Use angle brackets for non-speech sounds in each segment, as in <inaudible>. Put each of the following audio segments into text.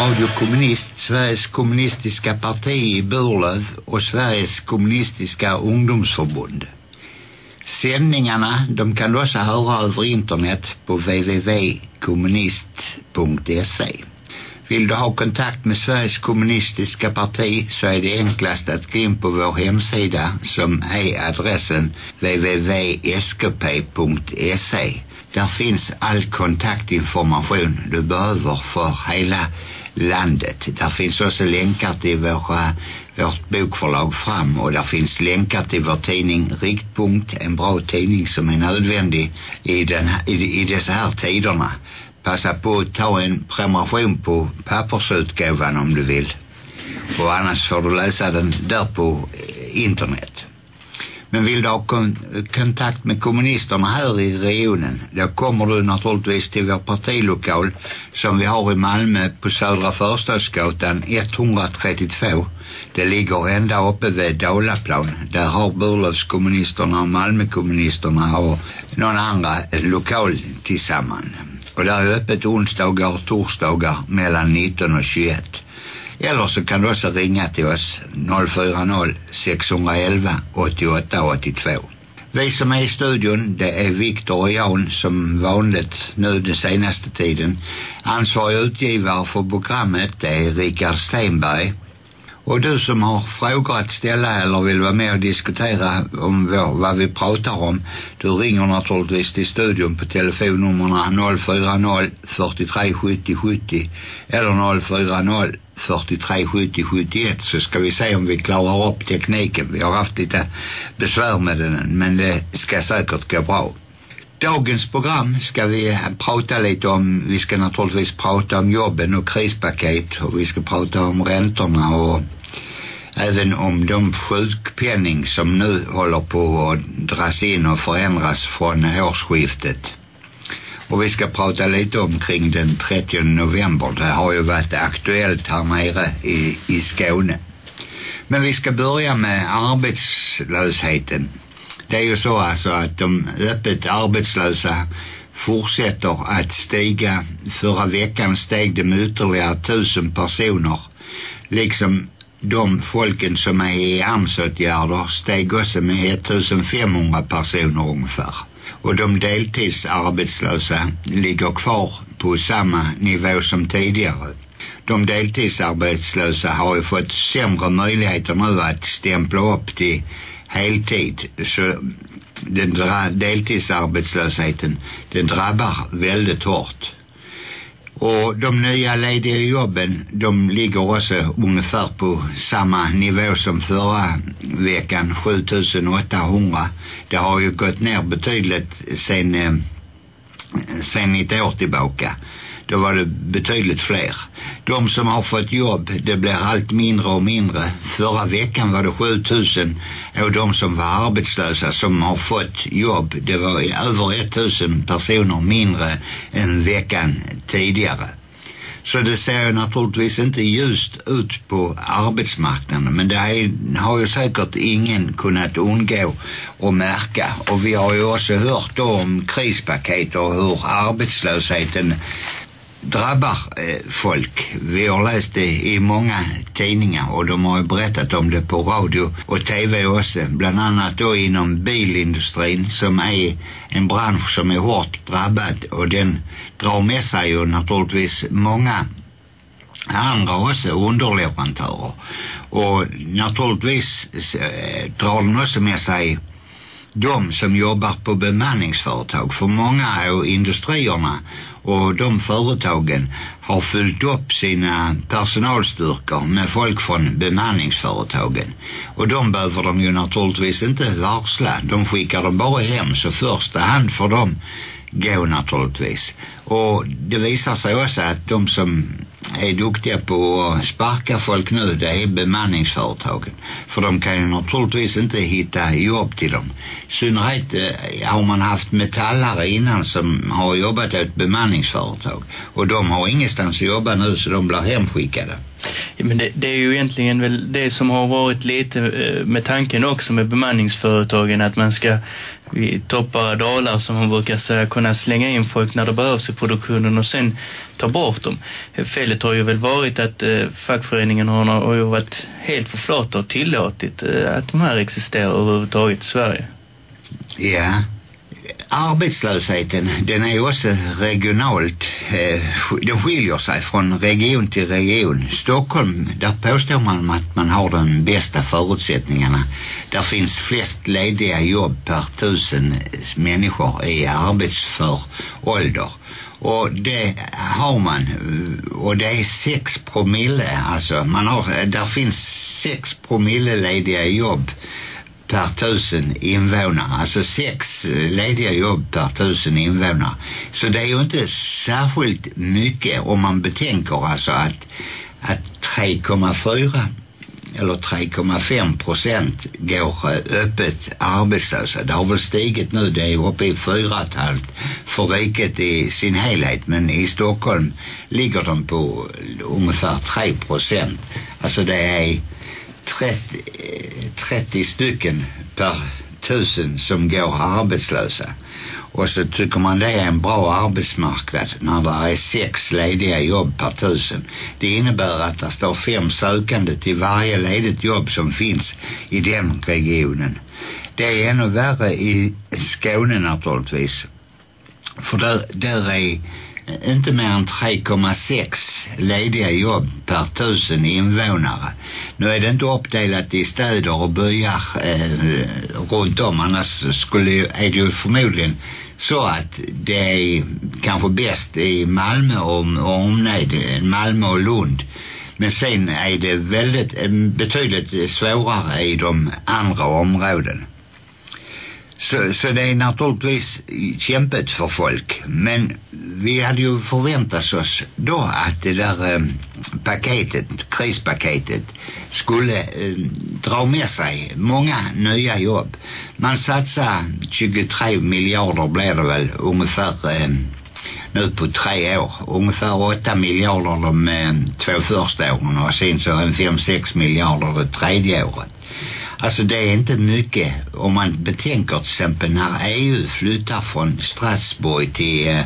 Radio Kommunist, Sveriges kommunistiska parti i Burlöv och Sveriges kommunistiska ungdomsförbund. Sändningarna de kan du också höra över internet på www.kommunist.se. Vill du ha kontakt med Sveriges kommunistiska parti så är det enklast att gå in på vår hemsida som är adressen www.skp.se. Där finns all kontaktinformation du behöver för hela landet. Där finns också länkar till våra, eh, vårt bokförlag Fram och där finns länkar till vår tidning Riktpunkt, en bra tidning som är nödvändig i, den, i, i dessa här tiderna. Passa på att ta en prenumeration på pappersutgåvan om du vill. Och annars får du läsa den där på eh, internet. Men vill du ha kon kontakt med kommunisterna här i regionen då kommer du naturligtvis till vår partilokal som vi har i Malmö på Södra Förstadsgatan 132. Det ligger ända uppe vid Dalaplan. Där har Burlövskommunisterna och Malmökommunisterna och någon andra lokal tillsammans. Och där är öppet onsdagar och torsdagar mellan 19 och 21. Eller så kan du också ringa till oss 040 611 88 82. Vi som är i studion, det är Viktor och Jan som vanligt nu den senaste tiden. Ansvarig utgivare för programmet det är Richard Stenberg. Och du som har frågor att ställa eller vill vara med och diskutera om vår, vad vi pratar om, du ringer naturligtvis till studion på telefonnummerna 040 43 70 70 eller 040 43 70 71 så ska vi se om vi klarar upp tekniken. Vi har haft lite besvär med den men det ska säkert gå bra. Dagens program ska vi eh, prata lite om, vi ska naturligtvis prata om jobben och krispaket och vi ska prata om räntorna och även om de sjukpenning som nu håller på att dras in och förändras från årsskiftet. Och vi ska prata lite omkring den 30 november. Det har ju varit aktuellt här nere i, i Skåne. Men vi ska börja med arbetslösheten. Det är ju så alltså att de öppet arbetslösa fortsätter att stiga. Förra veckan steg det med ytterligare tusen personer. Liksom de folken som är i AMS-åtgärder steg också med 1500 personer ungefär. Och de deltidsarbetslösa ligger kvar på samma nivå som tidigare. De deltidsarbetslösa har ju fått sämre möjligheter nu att stämpla upp till heltid. Så den deltidsarbetslösheten den drabbar väldigt hårt. Och de nya lediga jobben, de ligger också ungefär på samma nivå som förra veckan, 7800. Det har ju gått ner betydligt sen, eh, sen ett år tillbaka då var det betydligt fler. De som har fått jobb, det blir allt mindre och mindre. Förra veckan var det 7000 och de som var arbetslösa som har fått jobb, det var över 1000 personer mindre än veckan tidigare. Så det ser ju naturligtvis inte ljust ut på arbetsmarknaden men det är, har ju säkert ingen kunnat undgå att märka och vi har ju också hört om krispaket och hur arbetslösheten drabbar eh, folk. Vi har läst det i många tidningar och de har ju berättat om det på radio och tv också. Bland annat då inom bilindustrin som är en bransch som är hårt drabbad och den drar med sig ju naturligtvis många andra också underleverantörer. Och naturligtvis eh, drar den också med sig de som jobbar på bemanningsföretag. För många av industrierna och de företagen har fyllt upp sina personalstyrkor med folk från bemanningsföretagen. Och de behöver de ju naturligtvis inte varsla. De skickar dem bara hem så första hand för dem gå naturligtvis. Och det visar sig också att de som är duktiga på att sparka folk nu det är bemanningsföretagen. För de kan ju naturligtvis inte hitta jobb till dem. I synnerhet eh, har man haft metallare innan som har jobbat åt ett bemanningsföretag. Och de har ingenstans att jobba nu så de blir hemskickade. Ja, men det, det är ju egentligen väl det som har varit lite eh, med tanken också med bemanningsföretagen att man ska vid toppar och dalar som man brukar säga kunna slänga in folk när det behövs i produktionen och sen ta bort dem. Felet har ju väl varit att eh, fackföreningen har, har ju varit helt förflata och tillåtit eh, att de här existerar överhuvudtaget i Sverige. Ja, arbetslösheten den är ju också regionalt eh, den skiljer sig från region till region. Stockholm där påstår man att man har de bästa förutsättningarna. Där finns flest lediga jobb per tusen människor i arbetsför ålder. Och det har man och det är sex promille alltså man har, där finns sex promille lediga jobb per tusen invånare. Alltså sex eh, lediga jobb per tusen invånare. Så det är ju inte särskilt mycket om man betänker alltså att, att 3,4 eller 3,5 procent går eh, öppet arbetslösa. Det har väl stigit nu, det är uppe i 4,5 för riket i sin helhet. Men i Stockholm ligger de på eh, ungefär 3 procent. Alltså det är 30, 30 eh, stycken per tusen som går arbetslösa. Och så tycker man det är en bra arbetsmarknad när det är sex lediga jobb per tusen. Det innebär att det står fem sökande till varje ledigt jobb som finns i den regionen. Det är ännu värre i Skåne naturligtvis. För där, där är inte mer än 3,6 lediga jobb per tusen invånare. Nu är det inte uppdelat i städer och byar eh, runt om annars skulle, är det ju förmodligen så att det är kanske bäst i Malmö och, och omnejd, Malmö och Lund. Men sen är det väldigt eh, betydligt svårare i de andra områden. Så, så det är naturligtvis kämpet för folk. Men vi hade ju förväntat oss då att det där eh, paketet, krispaketet, skulle eh, dra med sig många nya jobb. Man satsar 23 miljarder blir det väl ungefär eh, nu på tre år. Ungefär 8 miljarder de eh, två första åren och sen så en 5-6 miljarder det tredje året. Alltså det är inte mycket om man betänker till exempel när EU flyttar från Strasbourg till, eh,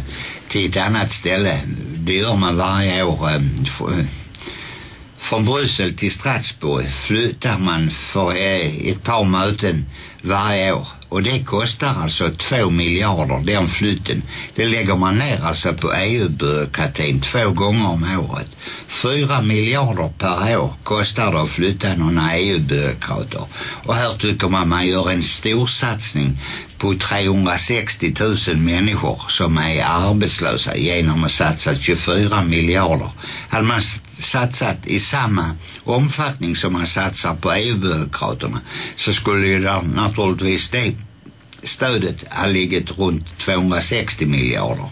till ett annat ställe. Det gör man varje år. Eh, från Bryssel till Strasbourg flyttar man för eh, ett par möten varje år. Och det kostar alltså två miljarder den flytten. Det lägger man ner alltså på EU-byråkratin två gånger om året. Fyra miljarder per år kostar det att flytta några EU-byråkrater. Och här tycker man man gör en stor satsning på 360 000 människor som är arbetslösa genom att satsa 24 miljarder. Hade man satsat i samma omfattning som man satsar på EU-byråkraterna så skulle ju där naturligtvis det stödet har legat runt 260 miljarder.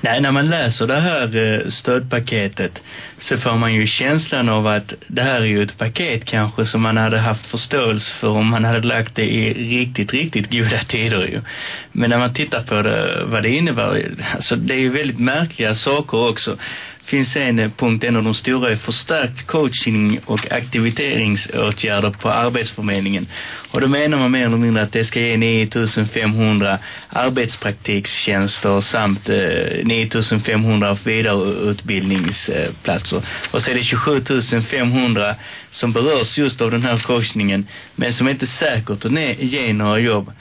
Nej, när man läser det här eh, stödpaketet så får man ju känslan av att det här är ju ett paket kanske som man hade haft förståelse för om man hade lagt det i riktigt, riktigt goda tider ju. Men när man tittar på det, vad det innebär, alltså det är ju väldigt märkliga saker också finns en punkt, en av de stora är förstärkt coaching och aktiviteringsåtgärder på arbetsförmedlingen. Och då menar man mer eller mindre att det ska ge 9500 arbetspraktikstjänster samt eh, 9500 vidareutbildningsplatser. Och så är det 27 500 som berörs just av den här coachningen men som inte säkert ger ge några jobb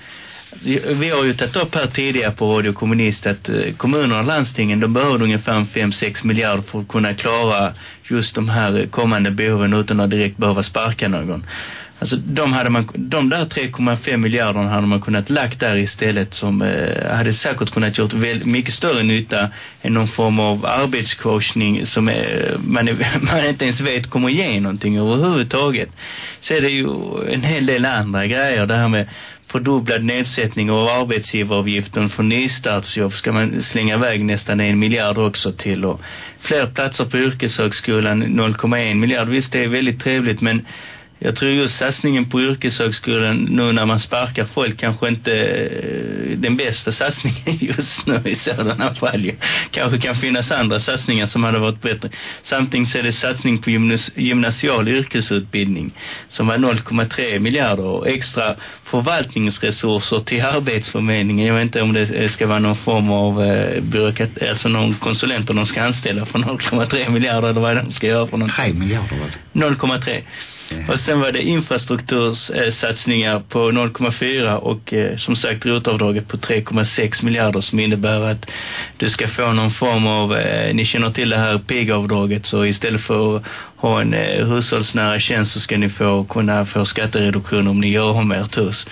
vi har ju tagit upp här tidigare på Radio Kommunist att eh, kommunerna och landstingen de behöver ungefär 5-6 miljarder för att kunna klara just de här eh, kommande behoven utan att direkt behöva sparka någon. Alltså de, hade man, de där 3,5 miljarderna hade man kunnat lagt där istället som eh, hade säkert kunnat gjort väldigt mycket större nytta än någon form av arbetscoachning som är, man, är, <laughs> man inte ens vet kommer ge någonting överhuvudtaget. Så är det ju en hel del andra grejer. Det här med fördubblad nedsättning av arbetsgivaravgiften för nystartsjobb ska man slänga iväg nästan en miljard också till och fler platser på yrkeshögskolan 0,1 miljard. Visst det är väldigt trevligt men jag tror just satsningen på yrkeshögskolan nu när man sparkar folk kanske inte är den bästa satsningen <laughs> just nu i sådana fall. Kanske kan finnas andra satsningar som hade varit bättre. Samtidigt så är det satsning på gymnas gymnasial yrkesutbildning som var 0,3 miljarder och extra förvaltningsresurser till arbetsförmedlingen. Jag vet inte om det ska vara någon form av eh, byråkrat, alltså någon konsulenter de ska anställa för 0,3 miljarder eller vad de ska göra för något. 3 miljarder var det. 0,3. Och sen var det infrastruktursatsningar på 0,4 och eh, som sagt rotavdraget på 3,6 miljarder som innebär att du ska få någon form av, eh, ni känner till det här pigavdraget så istället för ha en eh, hushållsnära tjänst så ska ni få kunna få skattereduktion om ni gör om ert hus.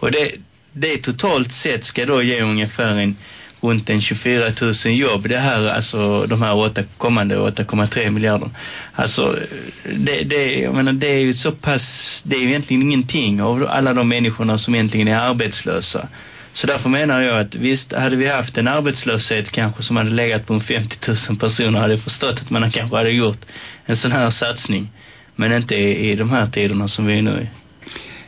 Och det, det totalt sett ska då ge ungefär en runt en 24 000 jobb det här, alltså de här åtta, kommande 8,3 miljarder. Alltså det, det, jag menar, det är ju så pass, det är ju egentligen ingenting av alla de människorna som egentligen är arbetslösa. Så därför menar jag att visst, hade vi haft en arbetslöshet kanske som hade legat på en 50 000 personer hade jag förstått att man kanske hade gjort en sån här satsning. Men inte i, i de här tiderna som vi är nu i.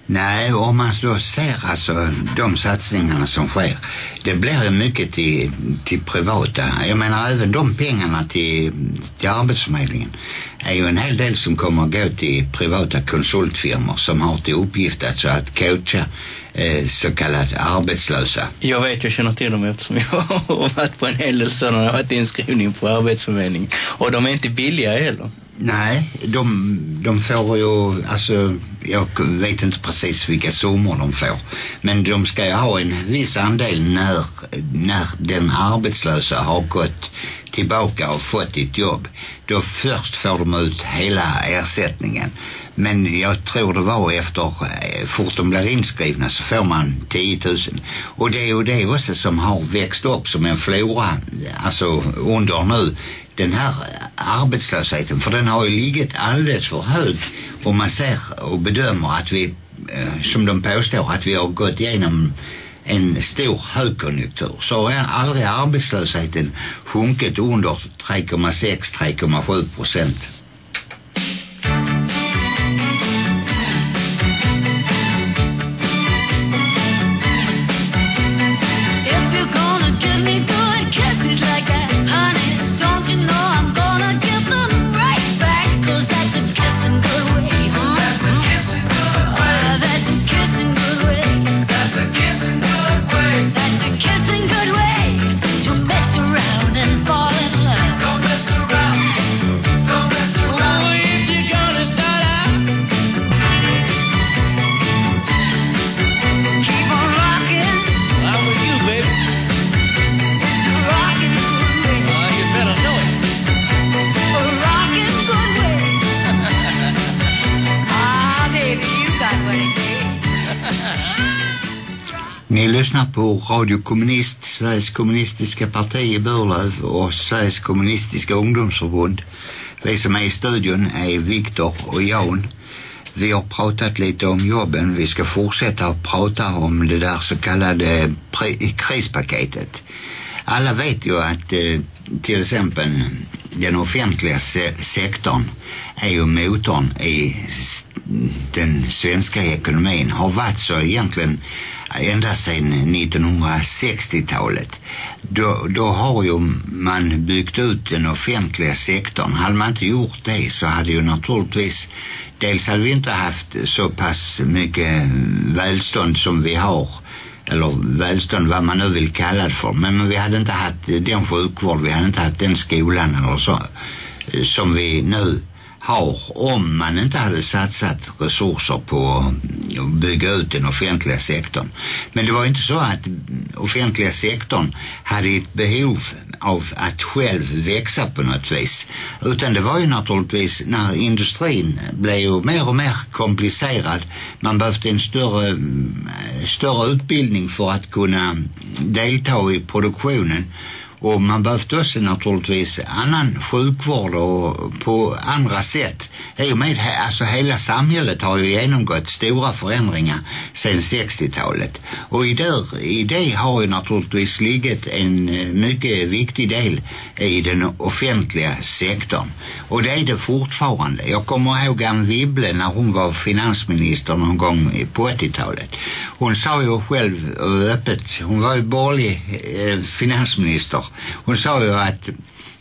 Nej, om man då ser alltså de satsningarna som sker, det blir ju mycket till, till privata. Jag menar även de pengarna till, till arbetsförmedlingen är ju en hel del som kommer att gå till privata konsultfirmor som har till uppgift alltså att coacha eh, så kallat arbetslösa. Jag vet, jag känner till dem eftersom jag har varit på en hel del sådana, jag har varit inskrivning på arbetsförmedlingen. Och de är inte billiga heller. Nej, de, de får ju, alltså, jag vet inte precis vilka summor de får. Men de ska ju ha en viss andel när, när den arbetslösa har gått tillbaka och fått ett jobb. Då först får de ut hela ersättningen. Men jag tror det var efter, eh, fort de blir inskrivna så får man 10 000. Och det är ju det också som har växt upp som en flora, alltså under nu den här arbetslösheten för den har ju ligget alldeles för hög om man ser och bedömer att vi eh, som de påstår att vi har gått igenom en stor högkonjunktur så har aldrig arbetslösheten sjunkit under 3,6-3,7 procent. Radio Kommunist, Sveriges kommunistiska parti i Burlöv och Sveriges kommunistiska ungdomsförbund. Vi som är i studion är Viktor och Jan. Vi har pratat lite om jobben. Vi ska fortsätta att prata om det där så kallade krispaketet. Alla vet ju att eh, till exempel den offentliga se sektorn är ju motorn i den svenska ekonomin. Har varit så egentligen ända sedan 1960-talet. Då, då har ju man byggt ut den offentliga sektorn. Hade man inte gjort det så hade ju naturligtvis dels hade vi inte haft så pass mycket välstånd som vi har eller välstånd vad man nu vill kalla det för men vi hade inte haft den sjukvård vi hade inte haft den skolan eller så som vi nu har om man inte hade satsat resurser på att bygga ut den offentliga sektorn. Men det var inte så att offentliga sektorn hade ett behov av att själv växa på något vis. Utan det var ju naturligtvis när industrin blev ju mer och mer komplicerad. Man behövde en större, större utbildning för att kunna delta i produktionen och man behövde också naturligtvis annan sjukvård och på andra sätt. I och med, alltså hela samhället har ju genomgått stora förändringar sedan 60-talet. Och i det, i det har ju naturligtvis ligget en eh, mycket viktig del i den offentliga sektorn. Och det är det fortfarande. Jag kommer ihåg Anne Wibble när hon var finansminister någon gång på 80-talet. Hon sa ju själv öppet, hon var ju borgerlig eh, finansminister. Hon sa ju att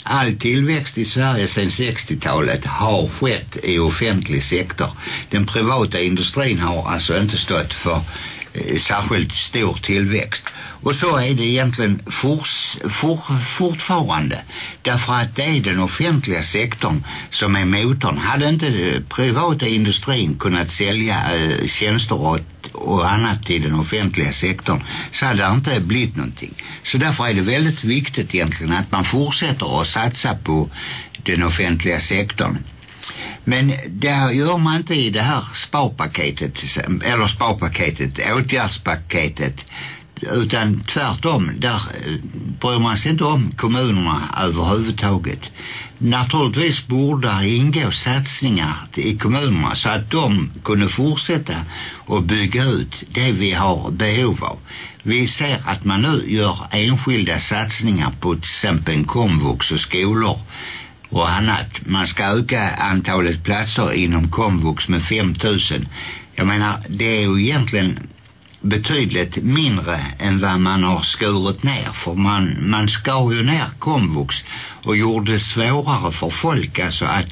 all tillväxt i Sverige sedan 60-talet har skett i offentlig sektor. Den privata industrin har alltså inte stått för Eh, särskilt stor tillväxt. Och så är det egentligen fors, for, fortfarande. Därför att det är den offentliga sektorn som är motorn. Hade inte privata industrin kunnat sälja eh, tjänster och, och annat till den offentliga sektorn så hade det inte blivit någonting. Så därför är det väldigt viktigt egentligen att man fortsätter att satsa på den offentliga sektorn. Men det gör man inte i det här sparpaketet eller sparpaketet, åtgärdspaketet utan tvärtom. Där eh, bryr man sig inte om kommunerna överhuvudtaget. Naturligtvis borde ingå satsningar i kommunerna så att de kunde fortsätta och bygga ut det vi har behov av. Vi ser att man nu gör enskilda satsningar på till exempel komvux och skolor och annat. Man ska öka antalet platser inom komvux med 5000. Jag menar, det är ju egentligen betydligt mindre än vad man har skurit ner för man, man skar ju ner komvux och gjorde det svårare för folk alltså att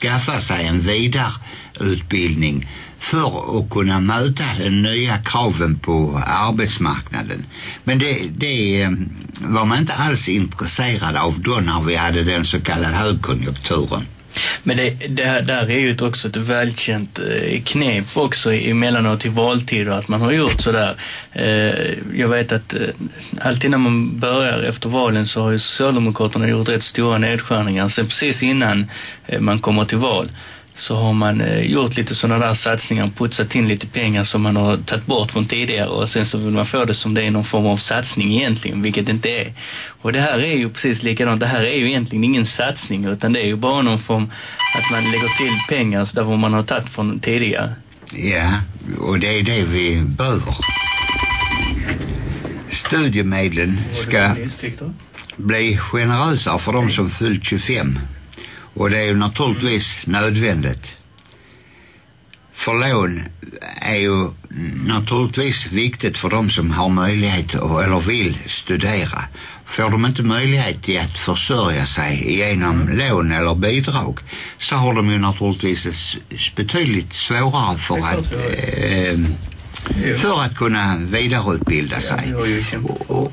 skaffa sig en vidareutbildning för att kunna möta den nya kraven på arbetsmarknaden. Men det, det ehm, var man inte alls intresserad av då när vi hade den så kallade högkonjunkturen. Men det, det där är ju också ett välkänt eh, knep också emellanåt i valtider att man har gjort sådär. Eh, jag vet att eh, alltid när man börjar efter valen så har ju Socialdemokraterna gjort rätt stora nedskärningar. Sen precis innan eh, man kommer till val så har man eh, gjort lite sådana där satsningar, putsat in lite pengar som man har tagit bort från tidigare och sen så vill man få det som det är någon form av satsning egentligen, vilket det inte är. Och det här är ju precis likadant, det här är ju egentligen ingen satsning utan det är ju bara någon form att man lägger till pengar så där man har tagit från tidigare. Ja, och det är det vi behöver. Studiemedlen ska bli generösare för de som fyllt 25 och det är ju naturligtvis nödvändigt. För lån är ju naturligtvis viktigt för de som har möjlighet eller vill studera. Får de inte möjlighet till att försörja sig genom lån eller bidrag så har de ju naturligtvis betydligt svårare för att eh, för att kunna vidareutbilda sig. Och,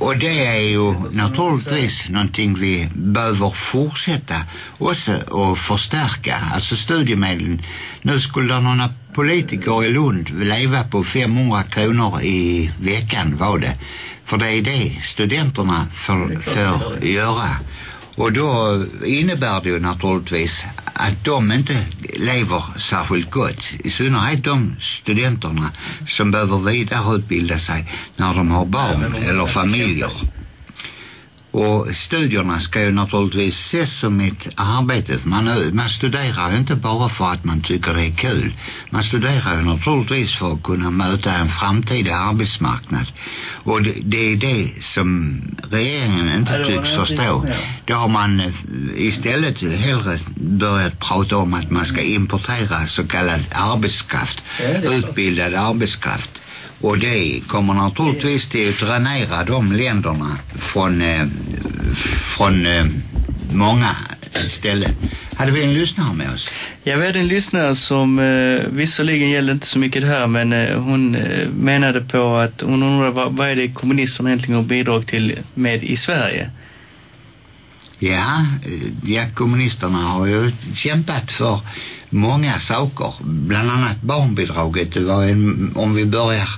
och det är ju naturligtvis någonting vi behöver fortsätta också och förstärka. Alltså studiemedlen. Nu skulle några politiker i Lund leva på 500 kronor i veckan var det. För det är det studenterna får, får göra. Och då innebär det ju naturligtvis att de inte lever särskilt gott. I synnerhet de studenterna som behöver vidareutbilda sig när de har barn eller familjer. Och studierna ska ju naturligtvis ses som ett arbete. Man, man studerar inte bara för att man tycker det är kul. Man studerar ju naturligtvis för att kunna möta en framtida arbetsmarknad. Och det, det är det som regeringen inte ja, tycks förstå. Då har man eh, istället hellre börjat prata om att man ska importera så kallad arbetskraft. Utbildad arbetskraft. Och det kommer naturligtvis till att dränera de länderna från, eh, från eh, många ställen. Hade vi en lyssnare med oss? Ja, vi hade en lyssnare som eh, visserligen gällde inte så mycket det här men eh, hon eh, menade på att hon undrar vad, vad är det kommunisterna egentligen har bidrag till med i Sverige? Ja, eh, ja, kommunisterna har ju kämpat för många saker. Bland annat barnbidraget. Det var en, om vi börjar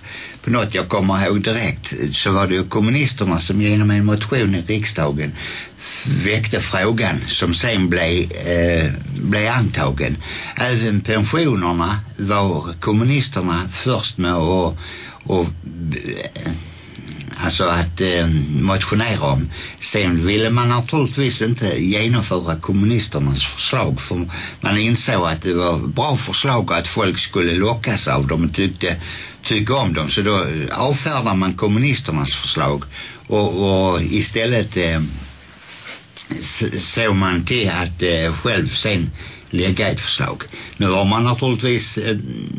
på något jag kommer ihåg direkt så var det ju kommunisterna som genom en motion i riksdagen väckte frågan som sen blev, eh, blev antagen. Även pensionerna var kommunisterna först med att och, eh, alltså att eh, motionera om. Sen ville man naturligtvis inte genomföra kommunisternas förslag för man insåg att det var bra förslag och att folk skulle lockas av dem och tyckte tycka om dem. Så då avfärdar man kommunisternas förslag och, och istället eh, såg man till att eh, själv sen lägga ett förslag. Nu har man naturligtvis,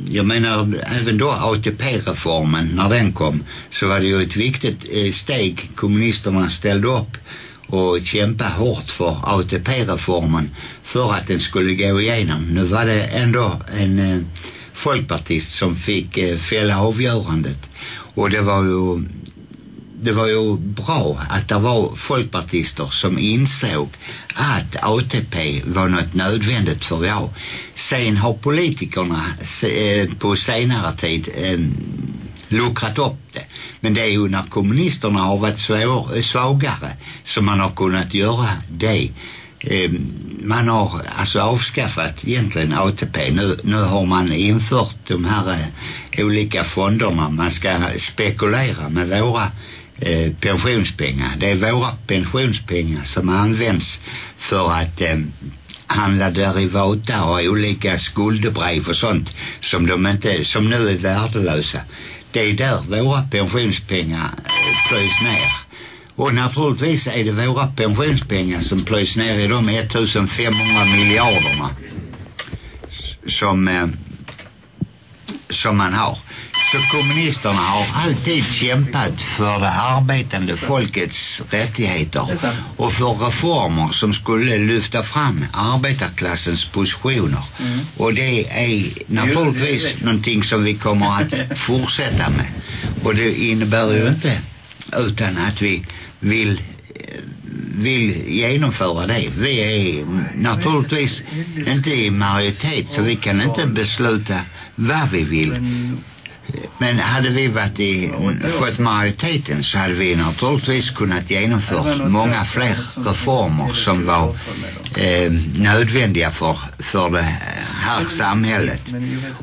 jag menar även då ATP-reformen när den kom så var det ju ett viktigt steg kommunisterna ställde upp och kämpa hårt för ATP-reformen för att den skulle gå igenom. Nu var det ändå en folkpartist som fick fälla avgörandet och det var ju det var ju bra att det var folkpartister som insåg att ATP var något nödvändigt för jag. Sen har politikerna eh, på senare tid eh, luckrat upp det. Men det är ju när kommunisterna har varit svår, svagare som man har kunnat göra det. Eh, man har alltså avskaffat egentligen ATP. Nu, nu har man infört de här eh, olika fonderna. Man ska spekulera med våra eh, pensionspengar. Det är våra pensionspengar som används för att eh, handla derivata och olika skuldebrev och sånt som de inte, som nu är värdelösa. Det är där våra pensionspengar eh, plöjs ner. Och naturligtvis är det våra pensionspengar som plöjs ner i de 1500 miljarderna som eh, som man har. Så kommunisterna har alltid kämpat för det arbetande folkets rättigheter och för reformer som skulle lyfta fram arbetarklassens positioner. Mm. Och det är naturligtvis jo, det någonting som vi kommer att fortsätta med. Och det innebär ju inte utan att vi vill vill genomföra det. Vi är naturligtvis inte i majoritet så vi kan inte besluta vad vi vill. Men hade vi varit i, fått majoriteten så hade vi naturligtvis kunnat genomföra många fler reformer som var eh, nödvändiga för, för det här samhället.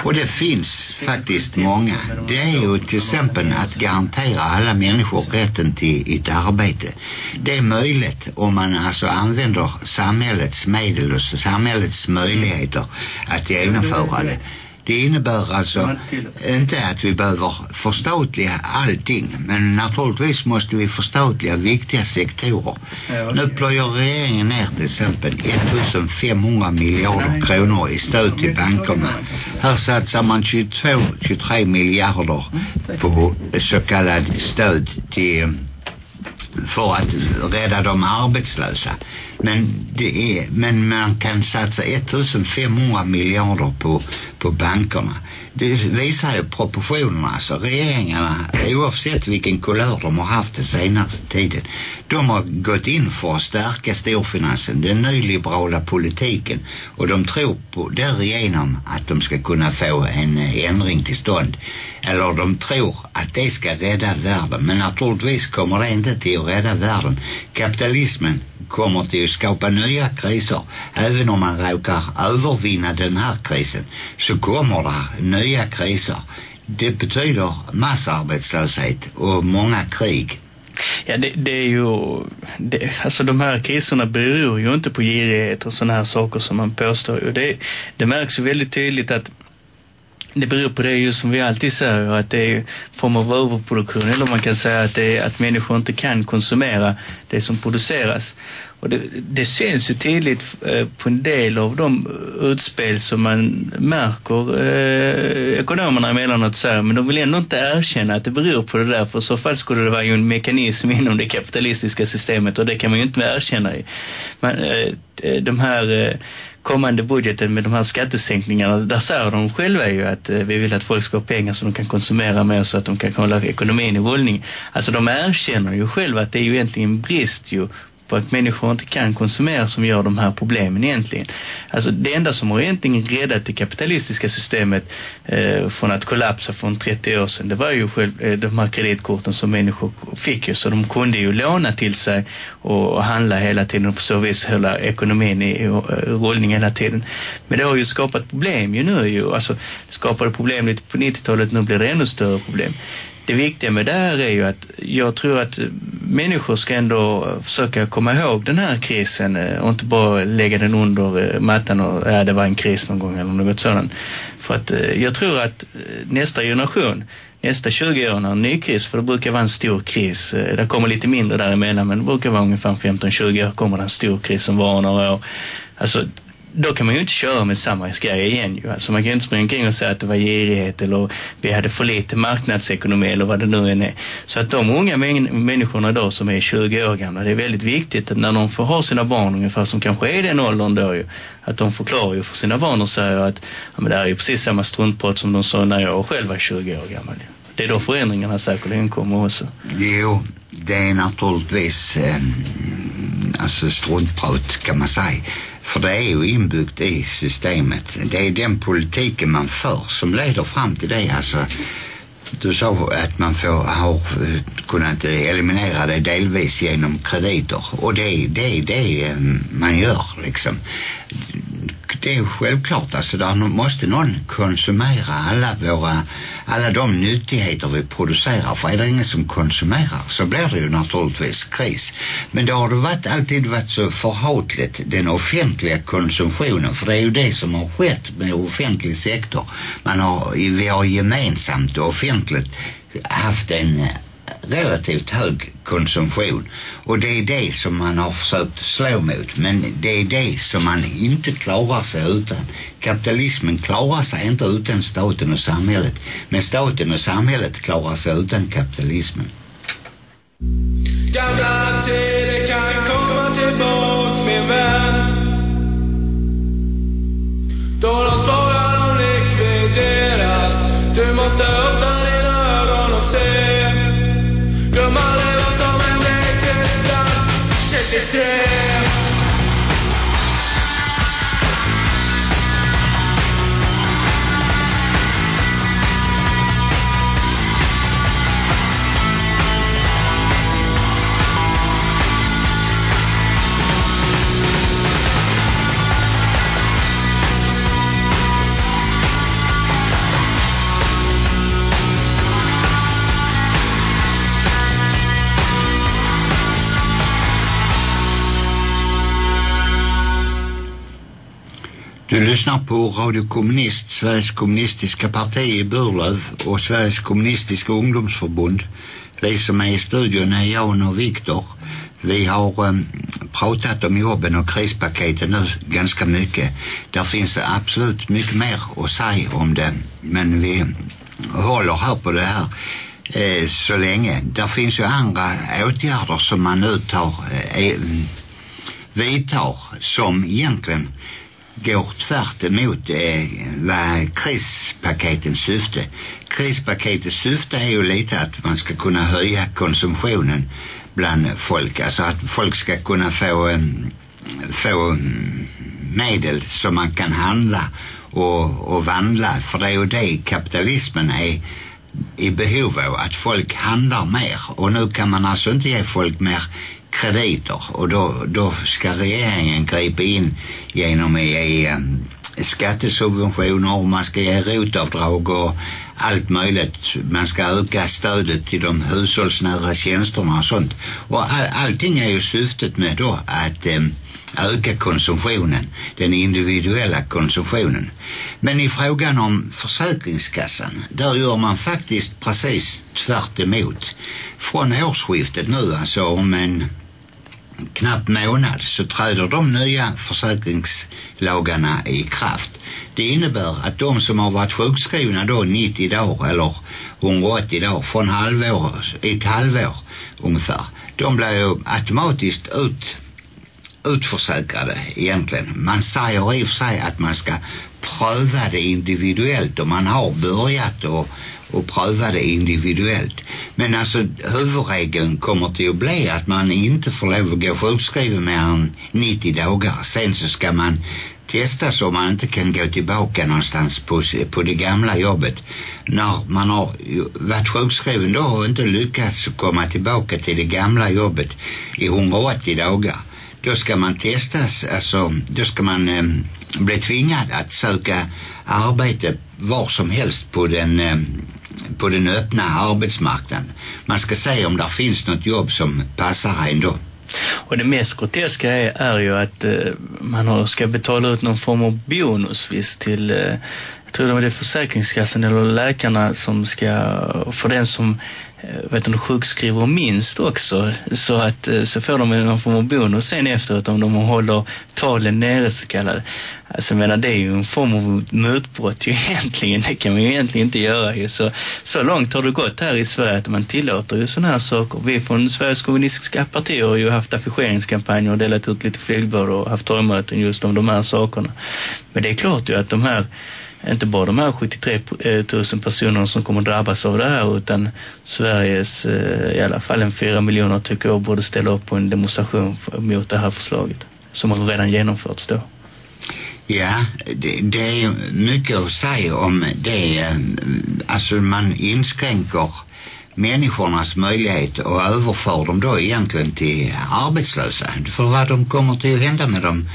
Och det finns faktiskt många. Det är ju till exempel att garantera alla människor rätten till ett arbete. Det är möjligt om man alltså använder samhällets medel och samhällets möjligheter att genomföra det. Det innebär alltså inte att vi behöver förstatliga allting. Men naturligtvis måste vi förstatliga viktiga sektorer. Ja, nu plöjer regeringen ner till exempel 1500 miljarder kronor i stöd till bankerna. Här satsar man 22-23 miljarder på så kallad stöd till för att rädda de arbetslösa. Men det är, men man kan satsa 1500 miljarder på, på bankerna. Det visar ju proportionerna. Alltså regeringarna, oavsett vilken kulör de har haft den senaste tiden, de har gått in för att stärka storfinansen, den nyliberala politiken. Och de tror på därigenom att de ska kunna få en eh, ändring till stånd. Eller de tror att det ska rädda världen. Men naturligtvis kommer det inte till att rädda världen. Kapitalismen kommer till att skapa nya kriser. Även om man råkar övervinna den här krisen så kommer det nya kriser. Det betyder massarbetslöshet och många krig. Ja, det, det är ju... Det, alltså de här kriserna beror ju inte på girighet och sådana här saker som man påstår. Det, det märks ju väldigt tydligt att det beror på det just som vi alltid säger att det är form av överproduktion eller man kan säga att det är att människor inte kan konsumera det som produceras. Och det, det syns ju tydligt eh, på en del av de utspel som man märker eh, ekonomerna emellanåt säger, men de vill ändå inte erkänna att det beror på det där, för i så fall skulle det vara ju en mekanism inom det kapitalistiska systemet och det kan man ju inte erkänna. Men, eh, de här eh, kommande budgeten med de här skattesänkningarna, där säger de själva ju att eh, vi vill att folk ska ha pengar så de kan konsumera mer så att de kan hålla ekonomin i rullning. Alltså de erkänner ju själva att det är ju egentligen brist ju på att människor inte kan konsumera som gör de här problemen egentligen. Alltså det enda som har egentligen räddat det kapitalistiska systemet eh, från att kollapsa från 30 år sedan det var ju själv eh, de här kreditkorten som människor fick ju så de kunde ju låna till sig och, och handla hela tiden och på så vis hålla ekonomin i, i, i rullning hela tiden. Men det har ju skapat problem ju nu ju. Alltså det skapade problem lite på 90-talet, nu blir det ännu större problem det viktiga med det här är ju att jag tror att människor ska ändå försöka komma ihåg den här krisen eh, och inte bara lägga den under eh, mattan och ja, det var en kris någon gång eller något sådant. För att eh, jag tror att nästa generation nästa 20 år när en ny kris, för det brukar vara en stor kris. Det kommer lite mindre däremellan, men det brukar vara ungefär 15-20 år kommer det en stor kris som var några år. Alltså, då kan man ju inte köra med samma grej igen ju. Alltså man kan ju inte springa omkring och säga att det var girighet eller vi hade för lite marknadsekonomi eller vad det nu än är. Så att de unga människorna då som är 20 år gamla, det är väldigt viktigt att när de får ha sina barn ungefär som kanske är i den åldern då ju, att de förklarar ju för sina barn och säger att ja, men det här är ju precis samma struntprat som de sa när jag själv var 20 år gammal. Det är då förändringarna säkerligen kommer också. Jo, det är naturligtvis eh, alltså struntprat kan man säga. För det är ju inbyggt i systemet. Det är den politiken man för som leder fram till det. Alltså, du sa att man får, har kunnat eliminera det delvis genom krediter. Och det, det är det det man gör liksom det är självklart alltså där måste någon konsumera alla våra alla de nyttigheter vi producerar för är det ingen som konsumerar så blir det ju naturligtvis kris. Men då har det varit, alltid varit så förhatligt den offentliga konsumtionen för det är ju det som har skett med offentlig sektor. Man har, vi har gemensamt och offentligt haft en relativt hög konsumtion. Och det är det som man har försökt slå mot. Men det är det som man inte klarar sig utan. Kapitalismen klarar sig inte utan staten och samhället. Men staten och samhället klarar sig utan kapitalismen. Gamla tider kan komma tillbaks min vän. Då de lyssnar på Radio Kommunist, Sveriges kommunistiska parti i Burlöv och Sveriges kommunistiska ungdomsförbund. Vi som är i studion är Jan och Viktor. Vi har um, pratat om jobben och krispaketen nu ganska mycket. Där finns det absolut mycket mer att säga om det. Men vi håller här på det här eh, så länge. Där finns ju andra åtgärder som man nu tar, eh, eh vidtar som egentligen går tvärt emot eh, vad krispaketens syfte. Krispaketets syfte är ju lite att man ska kunna höja konsumtionen bland folk. Alltså att folk ska kunna få, få medel som man kan handla och, och vandla. För det är ju det kapitalismen är i behov av att folk handlar mer och nu kan man alltså inte ge folk mer krediter och då, då ska regeringen gripa in genom att ge eh, skattesubventioner och man ska ge rotavdrag och allt möjligt. Man ska öka stödet till de hushållsnära tjänsterna och sånt. Och all, allting är ju syftet med då att eh, öka konsumtionen, den individuella konsumtionen. Men i frågan om försäkringskassan, där gör man faktiskt precis tvärt emot. Från årsskiftet nu, alltså om en knapp månad så träder de nya försäkringslagarna i kraft. Det innebär att de som har varit sjukskrivna då 90 dagar eller 180 dagar från halvår, ett halvår ungefär, de blir ju automatiskt ut utförsäkrade egentligen. Man säger i och för sig att man ska pröva det individuellt om man har börjat och och pröva det individuellt. Men alltså huvudregeln kommer till att bli att man inte får lov att gå sjukskriven mer än 90 dagar. Sen så ska man testas om man inte kan gå tillbaka någonstans på, på det gamla jobbet. När man har varit sjukskriven då och inte lyckats komma tillbaka till det gamla jobbet i 180 dagar. Då ska man testas, alltså då ska man eh, bli tvingad att söka arbete var som helst på den eh, på den öppna arbetsmarknaden. Man ska se om det finns något jobb som passar en då. Och det mest groteska är, är ju att eh, man har, ska betala ut någon form av bonus visst till, eh, jag tror det var det Försäkringskassan eller läkarna som ska, för den som Eh, vet du, sjukskriver minst också så att eh, så får de någon form av bonus sen efteråt om de håller talen nere så kallade alltså jag menar det är ju en form av mutbrott ju <laughs> egentligen. Det kan man ju egentligen inte göra ju. Så, så långt har det gått här i Sverige att man tillåter ju sådana här saker. Vi från Sveriges kommunistiska Parti har ju haft affischeringskampanjer och delat ut lite flygbord och haft torgmöten just om de här sakerna. Men det är klart ju att de här inte bara de här 73 000 eh, personerna som kommer drabbas av det här utan Sveriges eh, i alla fall en 4 miljoner tycker jag borde ställa upp på en demonstration mot det här förslaget som har redan genomförts då. Ja, det, det är mycket att säga om det. Eh, alltså man inskränker människornas möjlighet och överför dem då egentligen till arbetslösa. För vad de kommer till att hända med dem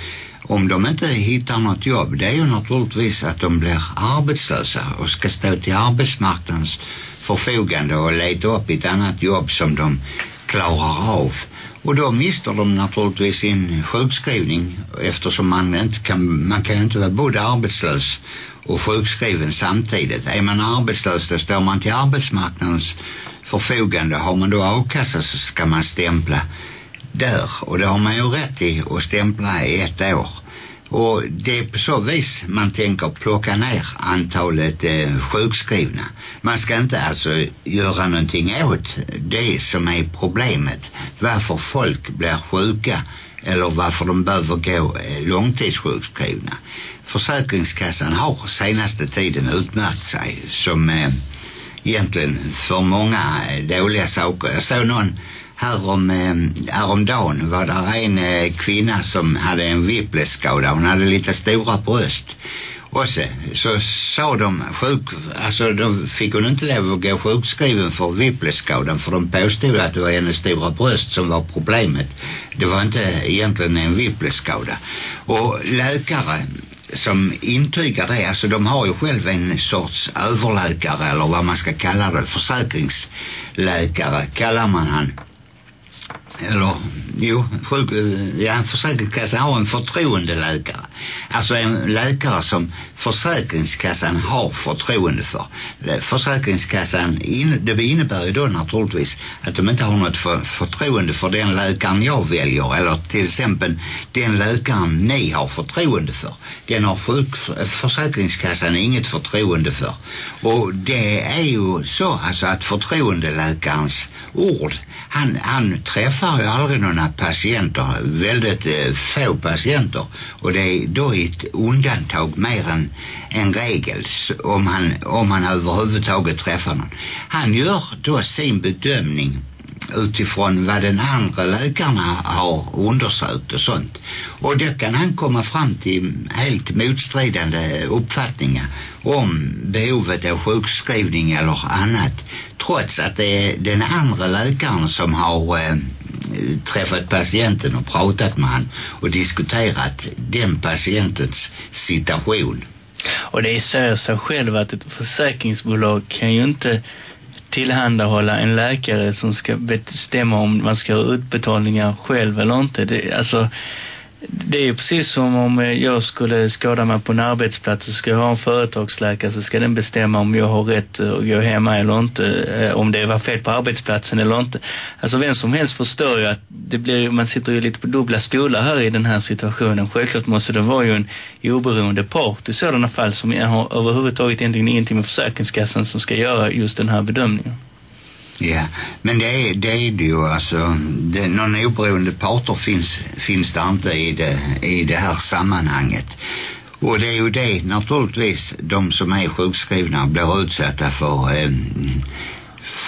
om de inte hittar något jobb det är ju naturligtvis att de blir arbetslösa och ska stå till arbetsmarknadens förfogande och leta upp ett annat jobb som de klarar av. Och då mister de naturligtvis sin sjukskrivning eftersom man inte kan man kan inte vara både arbetslös och sjukskriven samtidigt. Är man arbetslös då står man till arbetsmarknadens förfogande. Har man då avkassa så ska man stämpla där och det har man ju rätt i att stämpla i ett år och det är på så vis man tänker plocka ner antalet eh, sjukskrivna. Man ska inte alltså göra någonting åt det som är problemet. Varför folk blir sjuka eller varför de behöver gå eh, långtidssjukskrivna. Försäkringskassan har senaste tiden utmärkt sig som eh, egentligen för många eh, dåliga saker. Jag såg någon härom, eh, häromdagen var det en eh, kvinna som hade en whiplash-skada. Hon hade lite stora bröst. Och så, så sa de sjuk, alltså då fick hon inte lov att gå sjukskriven för vippleskadan för de påstod att det var hennes stora bröst som var problemet. Det var inte egentligen en whiplash-skada. Och läkare som intygar det, alltså de har ju själv en sorts överläkare eller vad man ska kalla det, försäkringsläkare kallar man han eller jo, sjuk, ja, Försäkringskassan har en förtroendeläkare. Alltså en läkare som Försäkringskassan har förtroende för. Försäkringskassan, in, det innebär ju då naturligtvis att de inte har något för, förtroende för den läkaren jag väljer eller till exempel den läkaren ni har förtroende för. Den har sjuk, Försäkringskassan inget förtroende för. Och det är ju så alltså att förtroendeläkarens ord, han, han träffar ju aldrig några patienter, väldigt eh, få patienter och det är då ett undantag mer än en regel om han, om han överhuvudtaget träffar någon. Han gör då sin bedömning utifrån vad den andra läkarna har undersökt och sånt. Och då kan han komma fram till helt motstridande uppfattningar om behovet av sjukskrivning eller annat. Trots att det är den andra läkaren som har eh, träffat patienten och pratat med han och diskuterat den patientens situation. Och det säger sig själv att ett försäkringsbolag kan ju inte tillhandahålla en läkare som ska bestämma om man ska ha utbetalningar själv eller inte. Det, alltså, det är ju precis som om eh, jag skulle skada mig på en arbetsplats och ska jag ha en företagsläkare så ska den bestämma om jag har rätt eh, att gå hemma eller inte eh, om det var fel på arbetsplatsen eller inte. Alltså vem som helst förstår ju att det blir, man sitter ju lite på dubbla stolar här i den här situationen. Självklart måste det vara ju en oberoende part i sådana fall som har överhuvudtaget egentligen ingenting med Försäkringskassan som ska göra just den här bedömningen. Ja, men det är det, är det ju alltså det, någon oberoende parter finns, finns det inte i det, i det här sammanhanget. Och det är ju det naturligtvis de som är sjukskrivna blir utsatta för eh,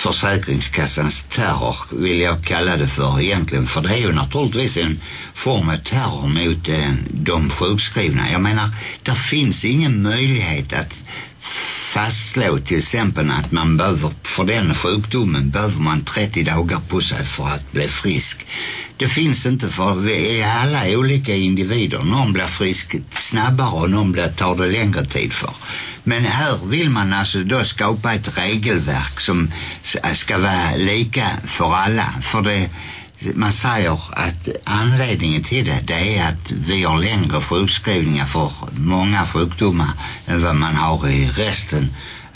försäkringskassans terror vill jag kalla det för egentligen för det är ju naturligtvis en form av terror mot eh, de sjukskrivna jag menar det finns ingen möjlighet att fastslå till exempel att man behöver för den sjukdomen behöver man 30 dagar på sig för att bli frisk Det finns inte för vi är alla olika individer. Någon blir frisk snabbare och någon blir, tar det längre tid för. Men här vill man alltså då skapa ett regelverk som eh, ska vara lika för alla. För det, man säger att anledningen till det, det är att vi har längre sjukskrivningar för många sjukdomar än vad man har i resten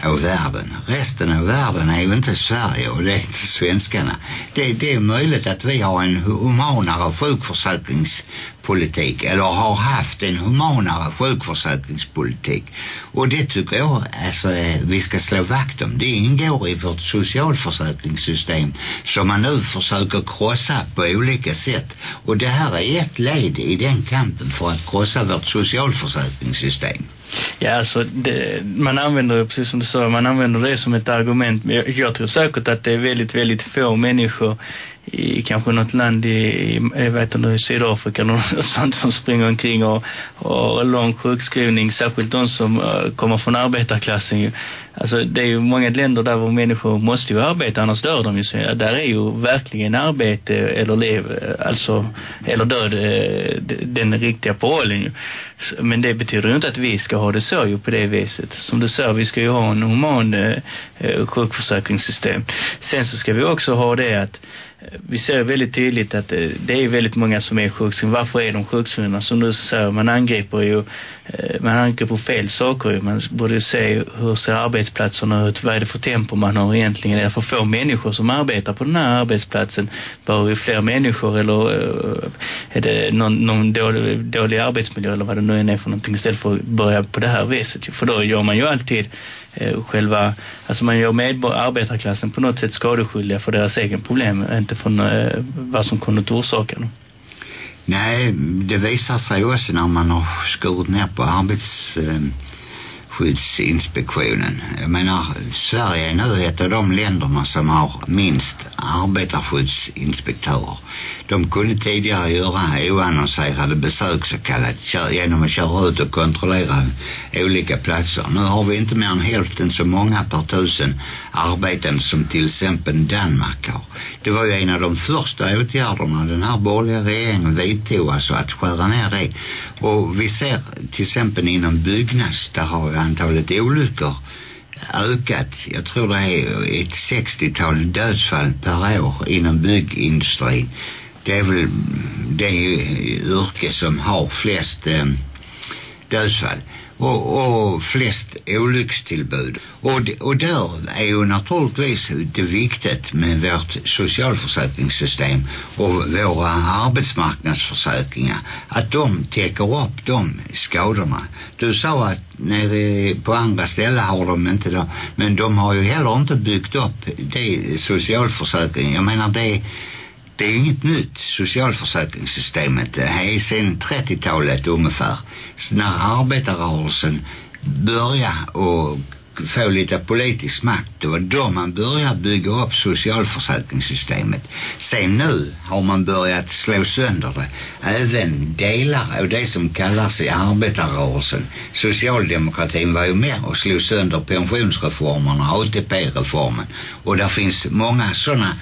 av världen. Resten av världen är ju inte Sverige och det är inte svenskarna. Det, det är möjligt att vi har en humanare sjukförsäkringspolitik eller har haft en humanare sjukförsäkringspolitik. Och det tycker jag alltså, eh, vi ska slå vakt om. Det ingår i vårt socialförsäkringssystem som man nu försöker krossa på olika sätt. Och det här är ett led i den kampen för att krossa vårt socialförsäkringssystem. Ja, alltså det, man använder, precis som du sa, man använder det som ett argument. Men jag, jag tror säkert att det är väldigt, väldigt få människor i kanske något land i, jag vet inte, i Sydafrika eller något <laughs> sånt som springer omkring och, och lång sjukskrivning, särskilt de som uh, kommer från arbetarklassen. Alltså det är ju många länder där vår människor måste ju arbeta, annars dör de ju. Så där är ju verkligen arbete eller lev, eh, alltså, eller död eh, den riktiga parollen ju. Men det betyder ju inte att vi ska ha det så ju på det viset. Som du sa, vi ska ju ha en human eh, sjukförsäkringssystem. Sen så ska vi också ha det att Eh, vi ser väldigt tydligt att eh, det är väldigt många som är sjukskrivna. Varför är de sjukskrivna? Som du säger, man angriper ju eh, man angriper fel saker. Man borde se hur ser arbetsplatserna ut? Vad är det för tempo man har egentligen? Är det för få människor som arbetar på den här arbetsplatsen? Behöver vi fler människor eller är det någon, någon dålig, dålig arbetsmiljö eller vad det nu än är för någonting istället för att börja på det här viset? För då gör man ju alltid Eh, själva, alltså man gör medborg, arbetarklassen på något sätt skadeskyldiga för deras egen problem, inte för eh, vad som kunde orsaka dem. Nej, det visar sig också när man har skurit ner på arbets... Eh, skyddsinspektionen. Jag menar, Sverige är nu ett av de länderna som har minst arbetarskyddsinspektörer. De kunde tidigare göra oannonserade besök så kallat genom att köra ut och kontrollera olika platser. Nu har vi inte mer än hälften så många per tusen arbeten som till exempel Danmark har. Det var ju en av de första åtgärderna den här borgerliga regeringen vidtog alltså att skära ner det. Och vi ser till exempel inom byggnads där har jag antalet olyckor ökat. Jag tror det är ett 60-tal dödsfall per år inom byggindustrin. Det är väl det yrke som har flest eh, dödsfall och, och flest olyckstillbud. Och, och där är ju naturligtvis det viktigt med vårt socialförsäkringssystem och våra arbetsmarknadsförsäkringar att de täcker upp de skadorna. Du sa att nere på andra ställen har de inte det, men de har ju heller inte byggt upp det socialförsäkringen. Jag menar det det är inget nytt socialförsäkringssystemet. Eh, det är sedan 30-talet ungefär. Så när arbetarrörelsen började och få lite politisk makt. Det var då man började bygga upp socialförsäkringssystemet. Sen nu har man börjat slå sönder det. Även delar av det som kallas i arbetarrörelsen. Socialdemokratin var ju med och slog sönder pensionsreformerna, ATP-reformen. Och där finns många sådana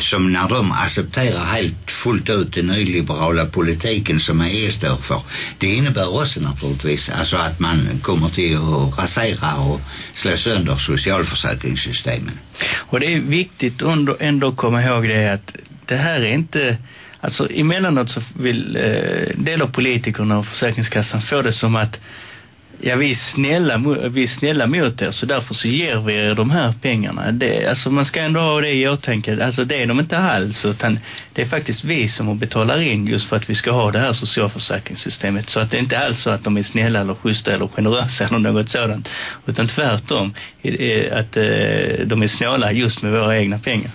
som när de accepterar helt fullt ut den nyliberala politiken som EU står för. Det innebär också naturligtvis alltså att man kommer till att rasera och slå sönder socialförsäkringssystemen. Och det är viktigt ändå, ändå komma ihåg det att det här är inte alltså emellanåt så vill eh, del av politikerna och försäkringskassan få det som att ja vi är snälla, vi är snälla mot er så därför så ger vi er de här pengarna. Det, alltså man ska ändå ha det i åtanke. Alltså det är de inte alls utan det är faktiskt vi som betalar in just för att vi ska ha det här socialförsäkringssystemet. Så att det är inte alls så att de är snälla eller schyssta eller generösa <laughs> eller något sådant. Utan tvärtom att eh, de är snåla just med våra egna pengar.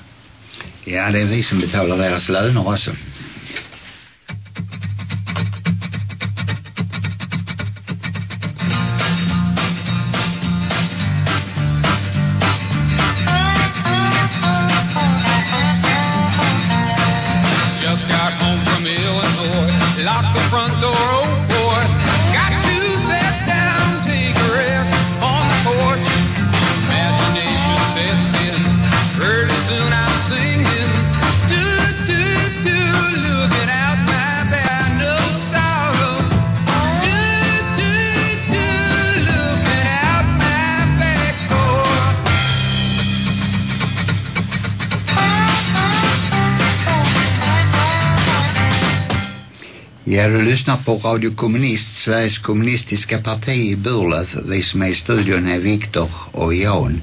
Ja, det är vi som betalar deras löner också. Ja, du lyssnar på Radio Kommunist, Sveriges kommunistiska parti i Burlöv. Vi som är i studion är Viktor och Jan.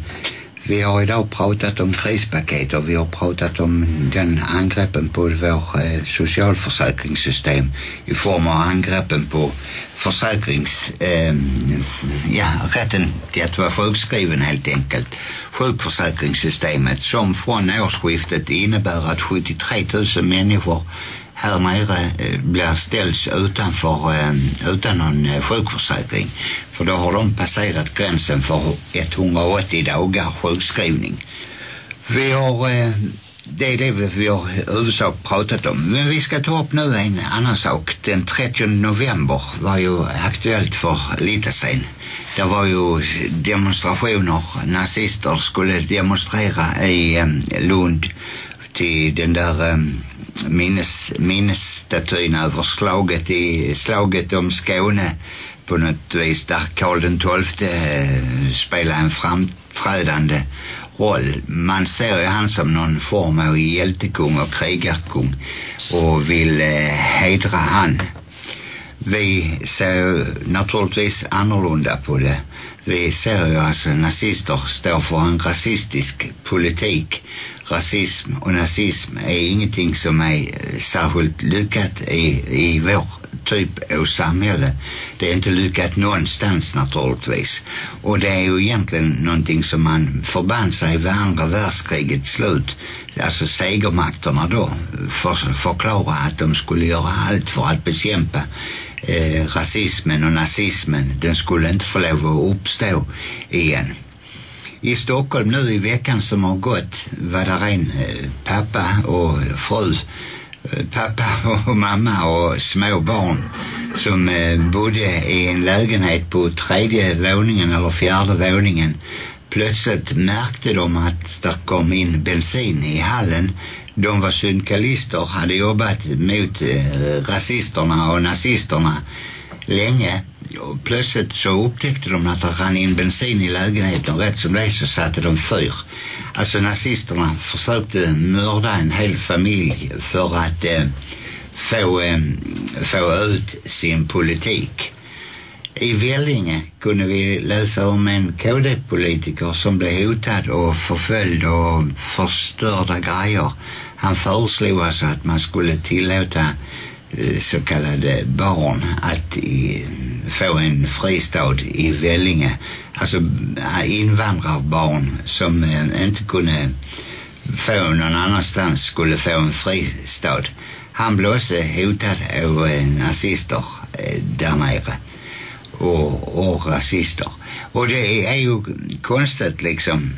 Vi har idag pratat om krispaket och vi har pratat om den angreppen på vår eh, socialförsäkringssystem i form av angreppen på försäkrings, eh, ja, rätten till att vara sjukskriven helt enkelt. Sjukförsäkringssystemet som från årsskiftet innebär att 73 000 människor här nere eh, blir ställs utanför eh, utan någon eh, sjukförsäkring. För då har de passerat gränsen för 180 dagar sjukskrivning. Vi har eh, det är det vi har huvudsak pratat om. Men vi ska ta upp nu en annan sak. Den 30 november var ju aktuellt för lite sen. Det var ju demonstrationer. Nazister skulle demonstrera i eh, Lund till den där um, minnes, minnesstatyn över slaget i slaget om Skåne på något vis där Karl den XII uh, eh, spelar en framträdande roll. Man ser ju han som någon form av hjältekung och krigarkung och vill uh, hedra han. Vi ser naturligtvis annorlunda på det. Vi ser ju alltså nazister står för en rasistisk politik rasism och nazism är ingenting som är eh, särskilt lyckat i, i vår typ av samhälle. Det är inte lyckat någonstans naturligtvis. Och det är ju egentligen någonting som man förband sig vid andra världskrigets slut. Alltså segermakterna då för, förklara att de skulle göra allt för att bekämpa eh, rasismen och nazismen. Den skulle inte få lov att uppstå igen i Stockholm nu i veckan som har gått var där en eh, pappa och fru eh, pappa <laughs> och mamma och små barn som eh, bodde i en lägenhet på tredje våningen eller fjärde våningen. Plötsligt märkte de att det kom in bensin i hallen. De var syndikalister hade jobbat mot eh, rasisterna och nazisterna länge. Och plötsligt så upptäckte de att det rann in bensin i lägenheten rätt som det så satte de fyr. Alltså nazisterna försökte mörda en hel familj för att eh, få, eh, få ut sin politik. I Vällinge kunde vi läsa om en KD-politiker som blev hotad och förföljd och förstörda grejer. Han föreslog alltså att man skulle tillåta Eh, så kallade barn att i, få en fristad i Vällinge alltså eh, invandrarbarn som eh, inte kunde få någon annanstans skulle få en fristad. Han blev också hotad av eh, nazister eh, där nere. Och, och rasister. Och det är ju konstigt liksom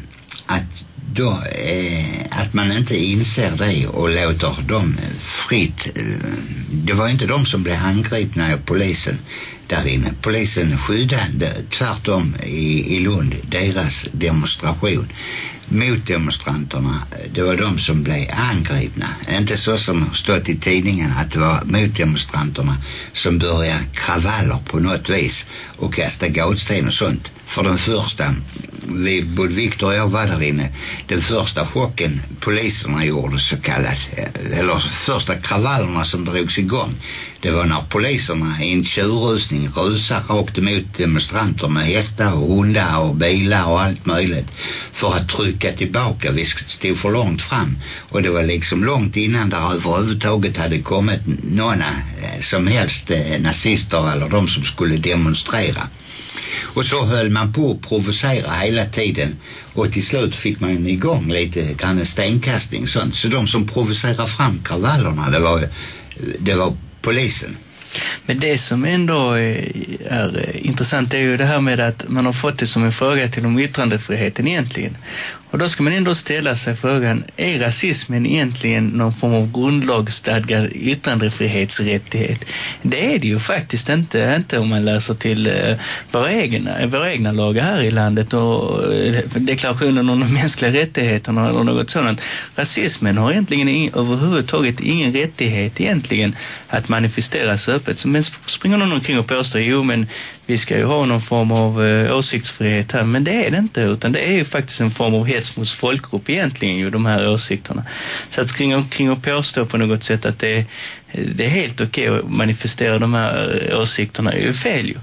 att då eh, att man inte inser det och låter dem fritt. Eh, det var inte de som blev angripna av polisen där inne. Polisen skyddade tvärtom i, i Lund deras demonstration mot demonstranterna det var de som blev angripna. Inte så som stått i tidningen att det var mot demonstranterna som började kravaller på något vis och kasta gatsten och sånt. För den första vi, både Viktor och jag var där inne den första chocken poliserna gjorde så kallat eh, eller första kravallerna som drogs igång det var när poliserna i en tjurrusning. Rusar rakt emot demonstranter med hästar och hundar och bilar och allt möjligt för att trycka tillbaka vi stod för långt fram. Och det var liksom långt innan där överhuvudtaget hade kommit några eh, som helst eh, nazister eller de som skulle demonstrera. Och så höll man på att provocera hela tiden. Och till slut fick man igång lite grann stenkastning sånt. Så de som provocerade fram kravallerna det var eh, det var polisen men det som ändå är, är intressant är ju det här med att man har fått det som en fråga till om yttrandefriheten egentligen. Och då ska man ändå ställa sig frågan, är rasismen egentligen någon form av grundlagsstadgad yttrandefrihetsrättighet? Det är det ju faktiskt inte, inte om man läser till eh, våra, egna, våra egna lagar här i landet och eh, deklarationen om de mänskliga rättigheterna eller något sådant. Rasismen har egentligen in, överhuvudtaget ingen rättighet egentligen att manifesteras öppet. Men springer någon omkring och påstår, jo men vi ska ju ha någon form av eh, åsiktsfrihet här. Men det är det inte utan det är ju faktiskt en form av hets mot folkgrupp egentligen ju de här åsikterna. Så att kring, kring och påstå på något sätt att det är det är helt okej att manifestera de här eh, åsikterna är ju fel ju.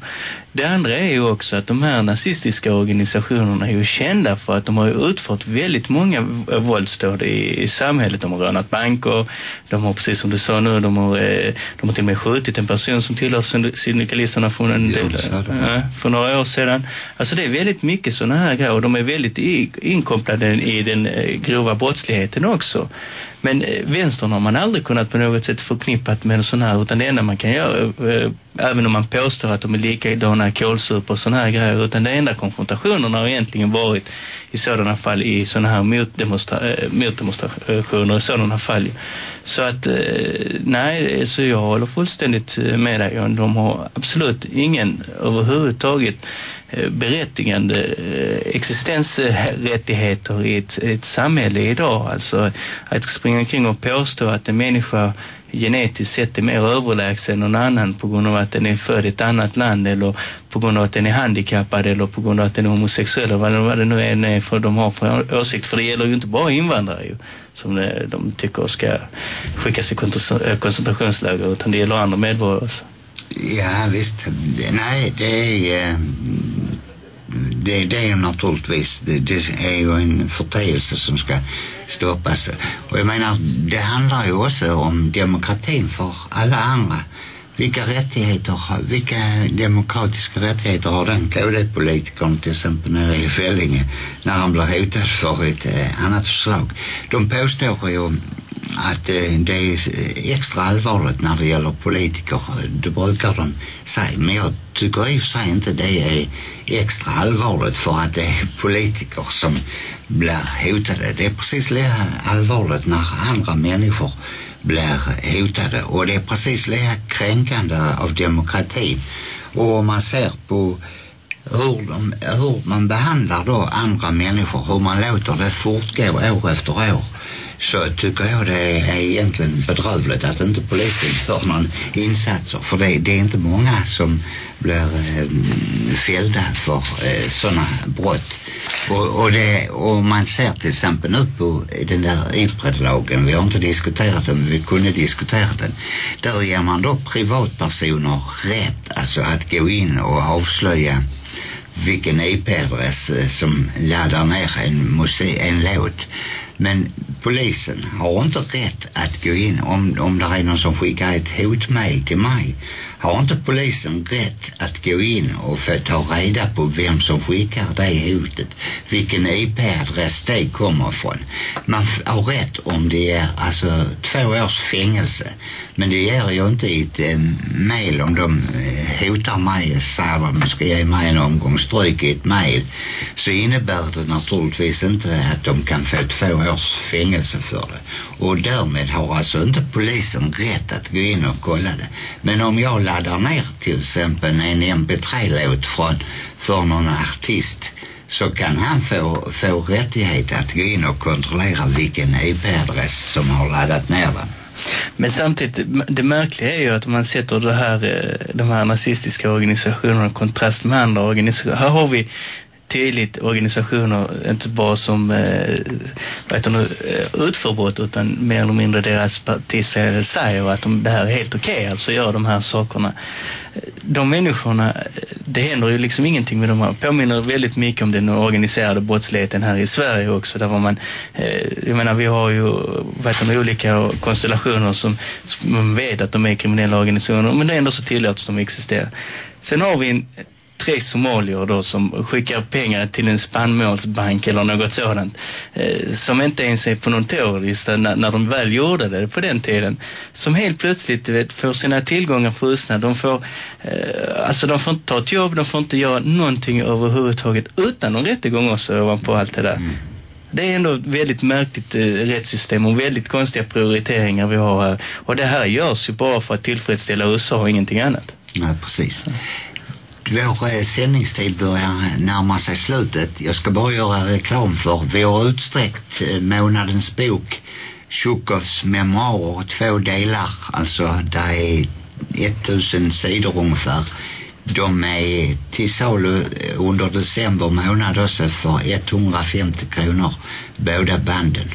Det andra är ju också att de här nazistiska organisationerna är ju kända för att de har ju utfört väldigt många våldsdåd i, i samhället. De har rönat banker, de har precis som du sa nu, de har, eh, de har till och med skjutit en person som tillhör syndikalisterna för, en del, ja, för några år sedan. Alltså det är väldigt mycket sådana här grejer och de är väldigt inkopplade i den grova brottsligheten också. Men eh, vänstern har man aldrig kunnat på något sätt förknippat med en sån här utan det enda man kan göra eh, eh, även om man påstår att de är likadana kolsup och sån här grejer utan det enda konfrontationerna har egentligen varit i sådana fall i sådana här motdemonstra motdemonstrationer i sådana fall. Så att nej, så jag håller fullständigt med dig. De har absolut ingen överhuvudtaget Eh, berättigande eh, existensrättigheter i ett, ett samhälle idag. Alltså att springa omkring och påstå att en människa genetiskt sett är mer överlägsen än någon annan på grund av att den är född i ett annat land eller på grund av att den är handikappad eller på grund av att den är homosexuell eller vad, vad det nu är för de har för åsikt. För det gäller ju inte bara invandrare ju, som eh, de tycker ska skickas i koncentrationsläger utan det gäller andra medborgare också. Ja visst, nej det är eh, det, det är ju naturligtvis det, det är ju en förteelse som ska stoppas. Och jag menar det handlar ju också om demokratin för alla andra vilka rättigheter vilka demokratiska rättigheter har den KD-politikern till exempel nere i Fällinge när han blir hotad för ett eh, annat förslag? De påstår ju att eh, det är extra allvarligt när det gäller politiker. Det brukar de säga men jag tycker i och för sig inte det är extra allvarligt för att det är politiker som blir hotade. Det är precis lika allvarligt när andra människor blir hotade. Och det är precis lika kränkande av demokratin och om man ser på hur, de, hur man behandlar då andra människor hur man låter det fortgå år efter år så tycker jag det är egentligen bedrövligt att inte polisen gör någon insatser för det, det är inte många som blir eh, fällda för eh, sådana brott. Och, och, det, och man ser till exempel nu på den där Ipred-lagen vi har inte diskuterat den men vi kunde diskutera den. Där ger man då privatpersoner rätt alltså att gå in och avslöja vilken e IP-adress eh, som laddar ner en, musik, en låt men polisen har inte rätt att gå in om, om det är någon som skickar ett hotmail till mig har inte polisen rätt att gå in och få ta reda på vem som skickar det hotet? Vilken e IP-adress det kommer från? Man har rätt om det är alltså två års fängelse. Men det ger ju inte i ett eh, mail om de eh, hotar mig säger de ska ge mig en omgång stryk i ett mail. Så innebär det naturligtvis inte att de kan få två års fängelse för det. Och därmed har alltså inte polisen rätt att gå in och kolla det. Men om jag laddar ner till exempel en mp3-låt från för någon artist så kan han få, få rättighet att gå in och kontrollera vilken e IP-adress som har laddat ner den. Men samtidigt, det märkliga är ju att om man sätter det här, eh, de här nazistiska organisationerna i kontrast med andra organisationer. Här har vi tydligt organisationer inte bara som eh, vad heter nu, eh, utför brott utan mer eller mindre deras parti säger att de, det här är helt okej okay, alltså gör de här sakerna. Eh, de människorna eh, det händer ju liksom ingenting med dem. Här påminner väldigt mycket om den organiserade brottsligheten här i Sverige också där var man eh, jag menar vi har ju vad heter det, olika konstellationer som, som man vet att de är kriminella organisationer men det ändå så tillåts de existera sen har vi en tre somalier då som skickar pengar till en spannmålsbank eller något sådant eh, som inte ens är på någon terrorlista när, när de väl gjorde det på den tiden som helt plötsligt vet, får sina tillgångar frusna de får eh, alltså de får inte ta ett jobb de får inte göra någonting överhuvudtaget utan någon rättegång också ovanpå allt det där mm. Det är ändå ett väldigt märkligt eh, rättssystem och väldigt konstiga prioriteringar vi har här. Och det här görs ju bara för att tillfredsställa USA och ingenting annat. Ja, precis. Vår eh, sändningstid börjar närma sig slutet. Jag ska bara göra reklam för. Vi har utsträckt eh, månadens bok Tjukovs memoarer två delar. Alltså det är 1000 sidor ungefär. De är till salu under december månad också för 150 kronor båda banden.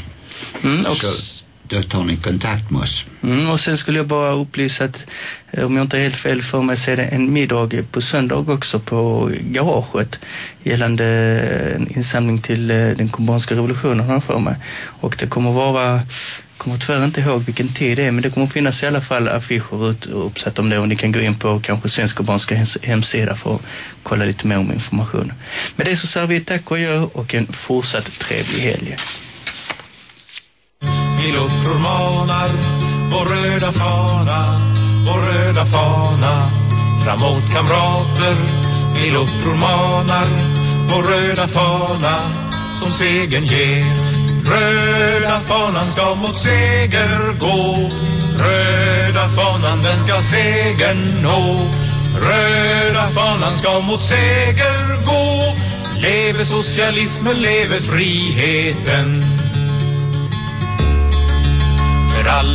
Mm, och så då tar ni kontakt med oss. Mm, och sen skulle jag bara upplysa att eh, om jag inte är helt fel för mig så är det en middag på söndag också på garaget gällande en insamling till eh, den kubanska revolutionen har jag för mig. Och det kommer vara kommer tyvärr inte ihåg vilken tid det är men det kommer finnas i alla fall affischer ut, uppsatt om det och ni kan gå in på kanske svensk-kubanska hemsida för att kolla lite mer om information. Med det så säger vi tack och gör och en fortsatt trevlig helg pilot romanar manar vår röda fana, vår röda fana. Framåt kamrater, pilot romanar manar vår röda fana som segern ger. Röda fanan ska mot seger gå Röda fanan den ska segern nå Röda fanan ska mot seger gå Leve socialismen, leve friheten för alla